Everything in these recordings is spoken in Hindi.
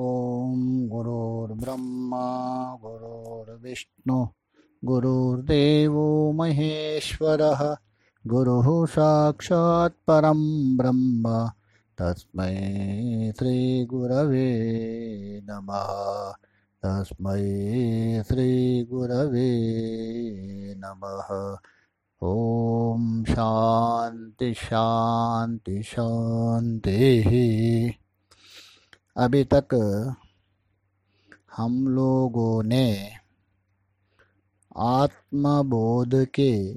ॐ गुरुर्ब्रह्मा, गुरुर्विष्णु, गुरुर्देवो महेश्वरः। गुरुः साक्षात् परं ब्रह्म, तस्मै श्रीगुरवे नमः। तस्मै श्रीगुरवे नमः। ॐ शान्ति शान्ति, शान्तिः। अभी तक हम लोगों ने आत्मबोध के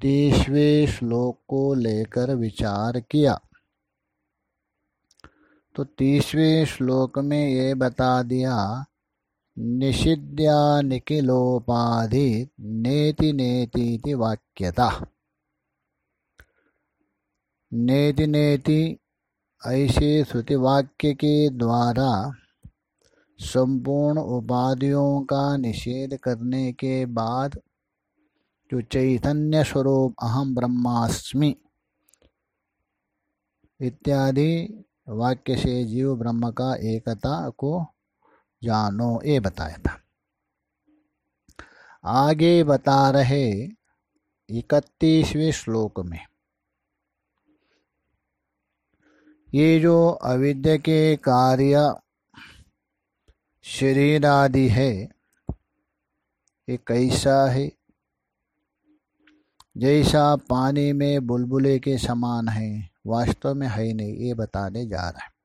तीसवें श्लोक को लेकर विचार किया। तो तीसवें श्लोक में ये बता दिया निषिद्या निखिलोपाधि नेति नेति वाक्यता। नेति नेति ऐसे श्रुति वाक्य के द्वारा संपूर्ण उपाधियों का निषेध करने के बाद जो चैतन्य स्वरूप अहम ब्रह्मास्मि इत्यादि वाक्य से जीव ब्रह्म का एकता को जानो ये बताया था। आगे बता रहे इकतीसवें श्लोक में ये जो अविद्या के कार्य शरीर आदि है, ये कैसा है? जैसा पानी में बुलबुले के समान है, वास्तव में है नहीं, ये बताने जा रहा है।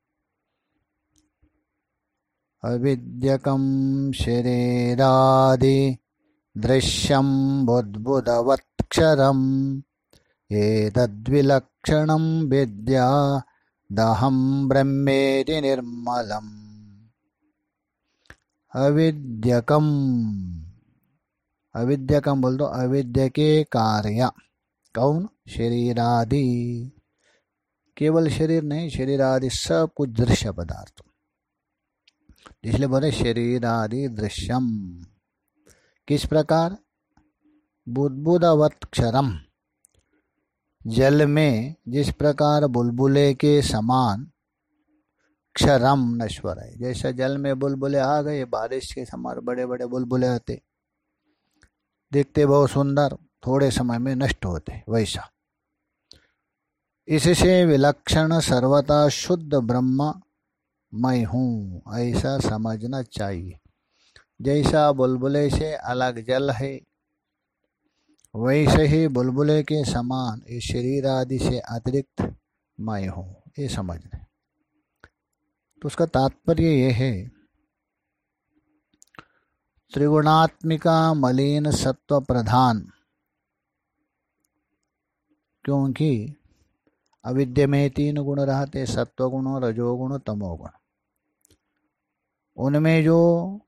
अविद्यकम शरीरादि दृश्यम बुद्बुदवत्क्षरम, एतद्विलक्षणं विद्या दहम ब्रह्मेति निर्मलम् अविद्यकम अविद्यकम बोल दो अविद्य के कार्य कौन शरीरादि केवल शरीर नहीं शरीर आदि सब कुछ दृश्य पदार्थ इसलिए बोले शरीर आदि दृश्यम किस प्रकार बुद्बुदवत क्षरम जल में जिस प्रकार बुलबुले के समान क्षरम नश्वर है। जैसा जल में बुलबुले आ गए, बारिश के समान बड़े बड़े बुलबुले आते। देखते बहुत सुंदर, थोड़े समय में नष्ट होते, वैसा। इससे विलक्षण सर्वता शुद्ध ब्रह्म मैं हूँ, ऐसा समझना चाहिए। जैसा बुलबुले से अलग जल है वैसे ही बुलबुले के समान इस शरीर आदि से अतिरिक्त मैं हूँ, ये समझ लें। तो उसका तात्पर्य ये है, त्रिगुणात्मिका मलिन सत्व प्रधान, क्योंकि अविद्य में तीन गुण रहते सत्व गुण रजोगुण, तमोगुण। उनमें जो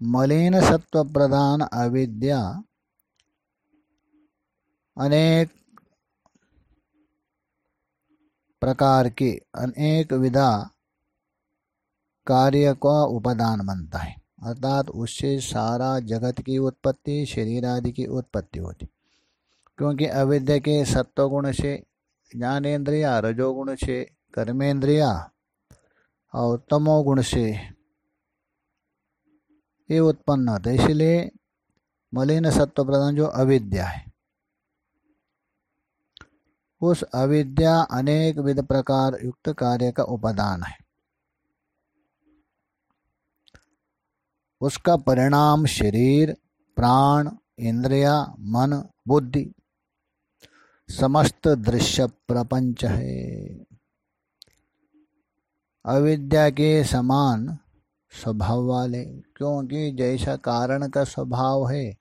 मलिन सत्व प्रधान अविद्या अनेक प्रकार के, अनेक विधा कार्य का उपादान बनता है। अर्थात उससे सारा जगत की उत्पत्ति, शरीर आदि की उत्पत्ति होती। क्योंकि अविद्या के सत्वगुण से, ज्ञानेन्द्रिया, रजोगुण से कर्मेंद्रिया और तमोगुण से ये उत्पन्न होता है। इसलिए मलिन सत्व प्रधान जो अविद्या है। उस अविद्या अनेक विध प्रकार युक्त कार्य का उपादान है। उसका परिणाम शरीर, प्राण, इंद्रिया, मन, बुद्धि, समस्त दृश्य प्रपंच है। अविद्या के समान स्वभाव वाले, क्योंकि जैसा कारण का स्वभाव है,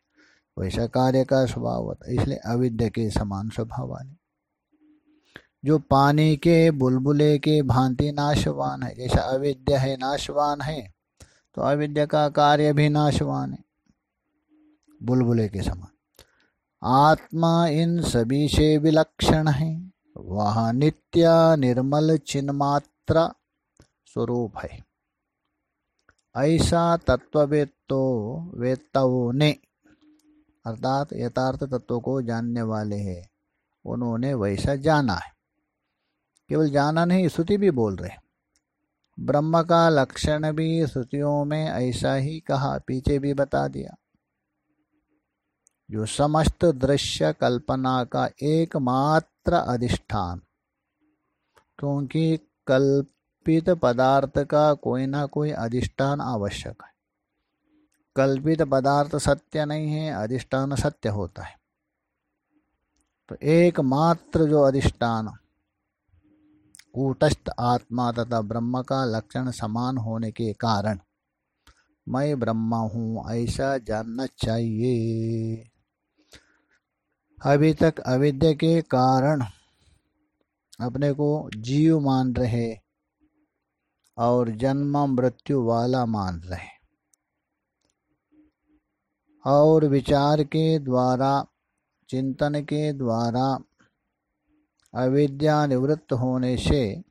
वैसा कार्य का स्वभाव होता है, इसलिए अविद्या के समान स्वभाव वाले। जो पानी के बुलबुले के भांति नाशवान है, जैसा अविद्या है, नाशवान है तो अविद्या का कार्य भी नाशवान है, बुलबुले के समान। आत्मा इन सभी से विलक्षण है, वह नित्य निर्मल चिन्मात्र स्वरूप है। ऐसा तत्ववेत्तो वेत्ताओं ने, अर्थात यथार्थ तत्व को जानने वाले हैं, उन्होंने वैसा जाना है। केवल जाना नहीं स्तुति भी बोल रहे ब्रह्म का लक्षण भी श्रुतियों में ऐसा ही कहा, पीछे भी बता दिया। जो समस्त दृश्य कल्पना का एकमात्र अधिष्ठान, क्योंकि कल्पित पदार्थ का कोई ना कोई अधिष्ठान आवश्यक है। कल्पित पदार्थ सत्य नहीं है, अधिष्ठान सत्य होता है। तो एकमात्र जो अधिष्ठान कूटस्थ आत्मा तथा ब्रह्म का लक्षण समान होने के कारण। मैं ब्रह्मा हूँ, ऐसा जानना चाहिए। अभी तक अविद्या के कारण अपने को जीव मान रहे और जन्म मृत्यु वाला मान रहे। और विचार के द्वारा, चिंतन के द्वारा अविद्या निवृत्त होने से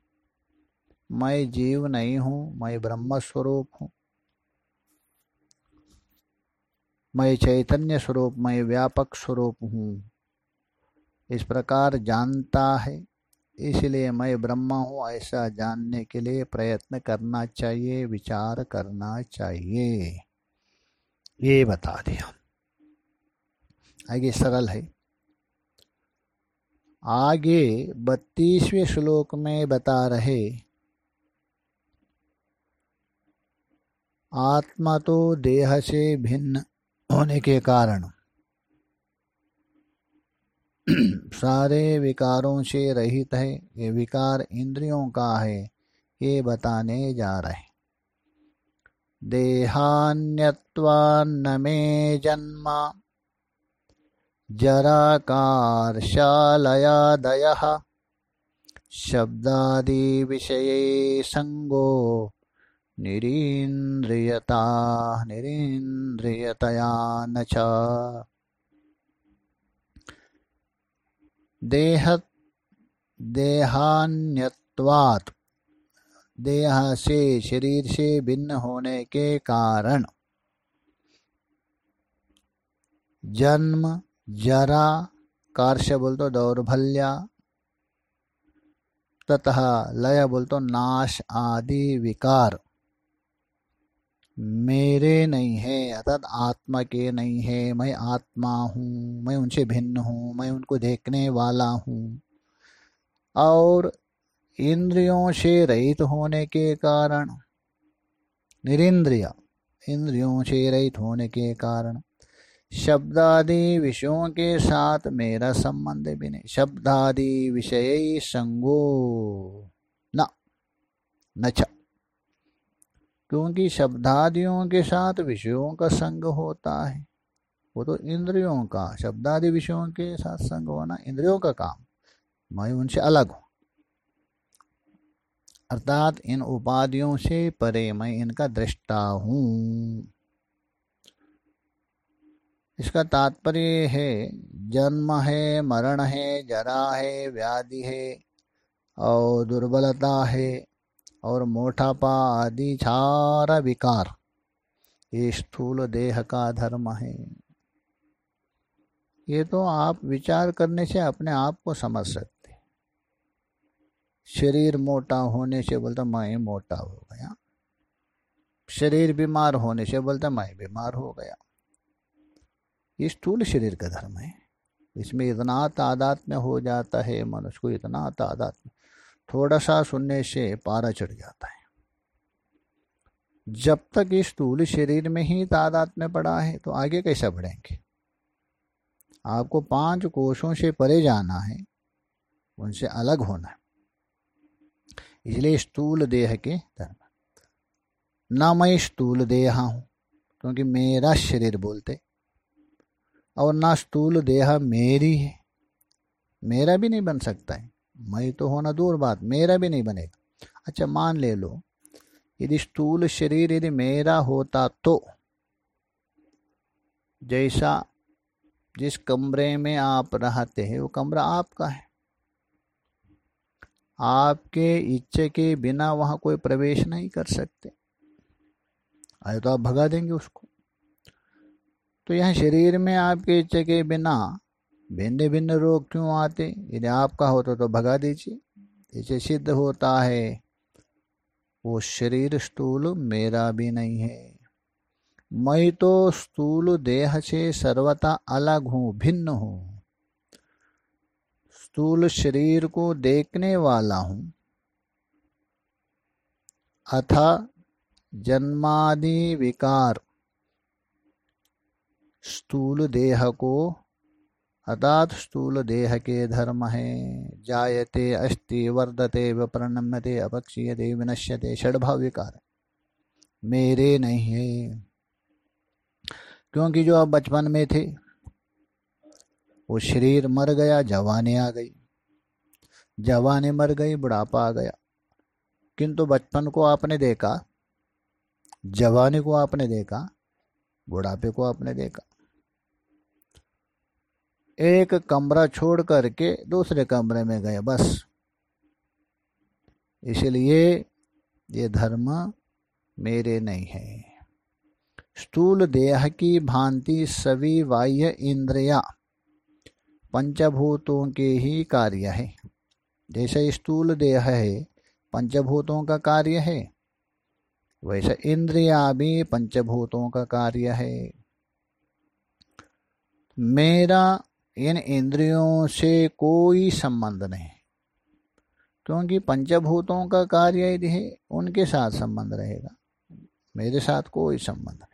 मैं जीव नहीं हूँ मैं ब्रह्म स्वरूप हूँ मैं चैतन्य स्वरूप मैं व्यापक स्वरूप हूँ इस प्रकार जानता है, इसलिए मैं ब्रह्मा हूँ, ऐसा जानने के लिए प्रयत्न करना चाहिए, विचार करना चाहिए। ये बता दिया। आगे सरल है। आगे बत्तीसवें श्लोक में बता रहे, आत्मा तो देह से भिन्न होने के कारण सारे विकारों से रहित है, ये विकार इंद्रियों का है, ये बताने जा रहे। देहान्यत्वान्न मे जन्म। जराकारशालयादयः शब्दादिविषये सङ्गो निरीन्द्रियता निरीन्द्रियतया न च। देह देहान्यत्वात्। देह से शरीर से भिन्न होने के कारण। जन्म जरा कार्य बोल तो दौर्बल्य, ततः लय बोल तो नाश आदि विकार। मेरे नहीं है अर्थात आत्मा के नहीं है, मैं आत्मा हूँ, मैं उनसे भिन्न हूँ, मैं उनको देखने वाला हूँ। और इंद्रियों से रहित होने के कारण, निरिंद्रिय, इंद्रियों से रहित होने के कारण शब्दादि विषयों के साथ मेरा संबंध भी नहीं। शब्दादि विषय संगो न क्योंकि शब्दादियों के साथ विषयों का संग होता है। वो तो इंद्रियों का, शब्दादि विषयों के साथ संग होना इंद्रियों का काम। मैं उनसे अलग हूँ। अर्थात इन उपाधियों से परे मैं इनका दृष्टा हूँ। इसका तात्पर्य है, जन्म है, मरण है, जरा है, व्याधि है और दुर्बलता है और मोटापा आदि सारा विकार। ये स्थूल देह का धर्म है। ये तो आप विचार करने से अपने आप को समझ सकते शरीर मोटा होने से बोलता, मैं मोटा हो गया। शरीर बीमार होने से बोलता, मैं बीमार हो गया। ये स्थूल शरीर का धर्म है। इसमें इतना तादाद में हो जाता है मनुष्य को, इतना तादाद में थोड़ा सा सुनने से पारा चढ़ जाता है। जब तक इस स्थूल शरीर में ही तादाद में पड़ा है तो आगे कैसे बढ़ेंगे? आपको पाँच कोषों से परे जाना है, उनसे अलग होना है। इसलिए स्थूल देह के धर्म। न मैं स्थूल देह हूँ, क्योंकि मेरा शरीर बोलते और ना स्थूल देह मेरी है। मेरा भी नहीं बन सकता है। मैं तो होना दूर बात, मेरा भी नहीं बनेगा। अच्छा मान ले लो, यदि स्थूल शरीर यदि मेरा होता तो? जैसा जिस कमरे में आप रहते हैं, वो कमरा आपका है। आपके इच्छे के बिना वहाँ कोई प्रवेश नहीं कर सकते। आए तो आप भगा देंगे उसको। तो यह शरीर में आपके इच्छे के बिना भिन्न भिन्न रोग क्यों आते? यदि आपका होता तो भगा दीजिए। इसे सिद्ध होता है, वो शरीर स्थूल मेरा भी नहीं है। मैं तो स्थूल देह से सर्वथा अलग हूँ, भिन्न हूँ। स्थूल शरीर को देखने वाला हूँ। अथा जन्मादि विकार। स्थूल देह को अर्थात स्थूल देह के धर्म है जायते, अस्ति, वर्धते विप्रणम्यते अपक्षीयते विनश्यते षडभाव विकार मेरे नहीं है। क्योंकि जो आप बचपन में थे, वो शरीर मर गया, जवानी आ गई। जवानी मर गई, बुढ़ापा आ गया। किंतु बचपन को आपने देखा, जवानी को आपने देखा, बुढ़ापे को आपने देखा। एक कमरा छोड़ करके दूसरे कमरे में गए, बस। इसलिए ये धर्म मेरे नहीं है। स्थूल देह की भांति सभी बाह्य इंद्रिया पंचभूतों के ही कार्य है। जैसे स्थूल देह है, पंचभूतों का कार्य है, वैसे इंद्रिया भी पंचभूतों का कार्य है। मेरा इन इंद्रियों से कोई संबंध नहीं। क्योंकि पंचभूतों का कार्य यदि है, उनके साथ संबंध रहेगा। मेरे साथ कोई संबंध नहीं।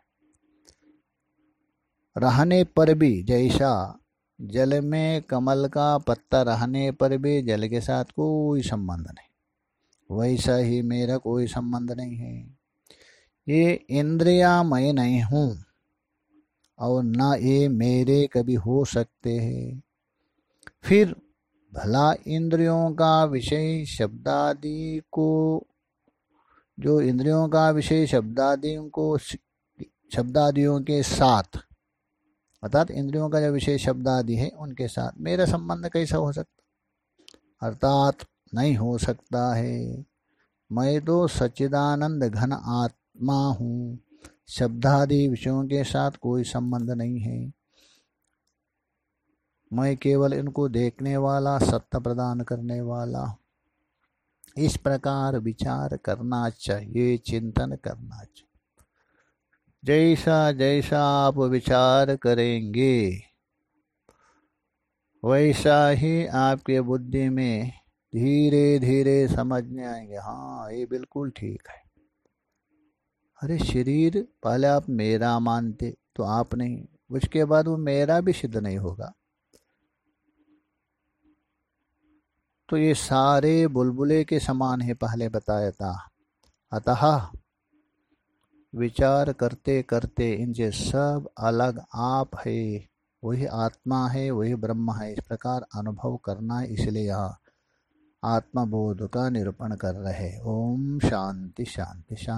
रहने पर भी जैसा जल में कमल का पत्ता रहने पर भी जल के साथ कोई संबंध नहीं। वैसा ही मेरा कोई संबंध नहीं है। ये इंद्रिया मैं नहीं हूँ। और ना ये मेरे कभी हो सकते हैं। फिर भला इंद्रियों का विषय शब्दादि को, जो इंद्रियों का विषय शब्दादियों को शब्दादियों के साथ, अर्थात इंद्रियों का जो विषय शब्दादि है, उनके साथ मेरा संबंध कैसा हो सकता? अर्थात नहीं हो सकता है। मैं तो सच्चिदानंद घन आत्मा हूँ। शब्दादि विषयों के साथ कोई संबंध नहीं है। मैं केवल इनको देखने वाला, सत्य प्रदान करने वाला। इस प्रकार विचार करना चाहिए, चिंतन करना चाहिए। जैसा जैसा आप विचार करेंगे, वैसा ही आपके बुद्धि में धीरे धीरे समझने आएँगे हाँ ये बिल्कुल ठीक है। अरे शरीर पहले आप मेरा मानते तो आप नहीं, उसके बाद वो मेरा भी सिद्ध नहीं होगा। तो ये सारे बुलबुले के समान है पहले बताया था। अतः विचार करते करते इनसे सब अलग आप है, वही आत्मा है, वही ब्रह्म है। इस प्रकार अनुभव करना है इसलिए यहाँ आत्मबोध का निरूपण कर रहे ओम शांति शांति शांति।